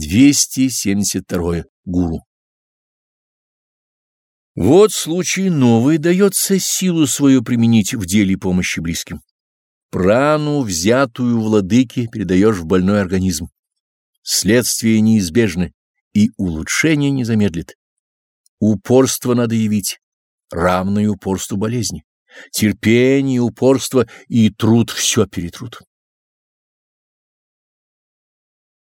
272. Гуру. Вот случай новый дается силу свою применить в деле помощи близким. Прану, взятую владыки, передаешь в больной организм. Следствие неизбежны, и улучшение не замедлит. Упорство надо явить, равное упорству болезни. Терпение, упорство и труд все перетрут.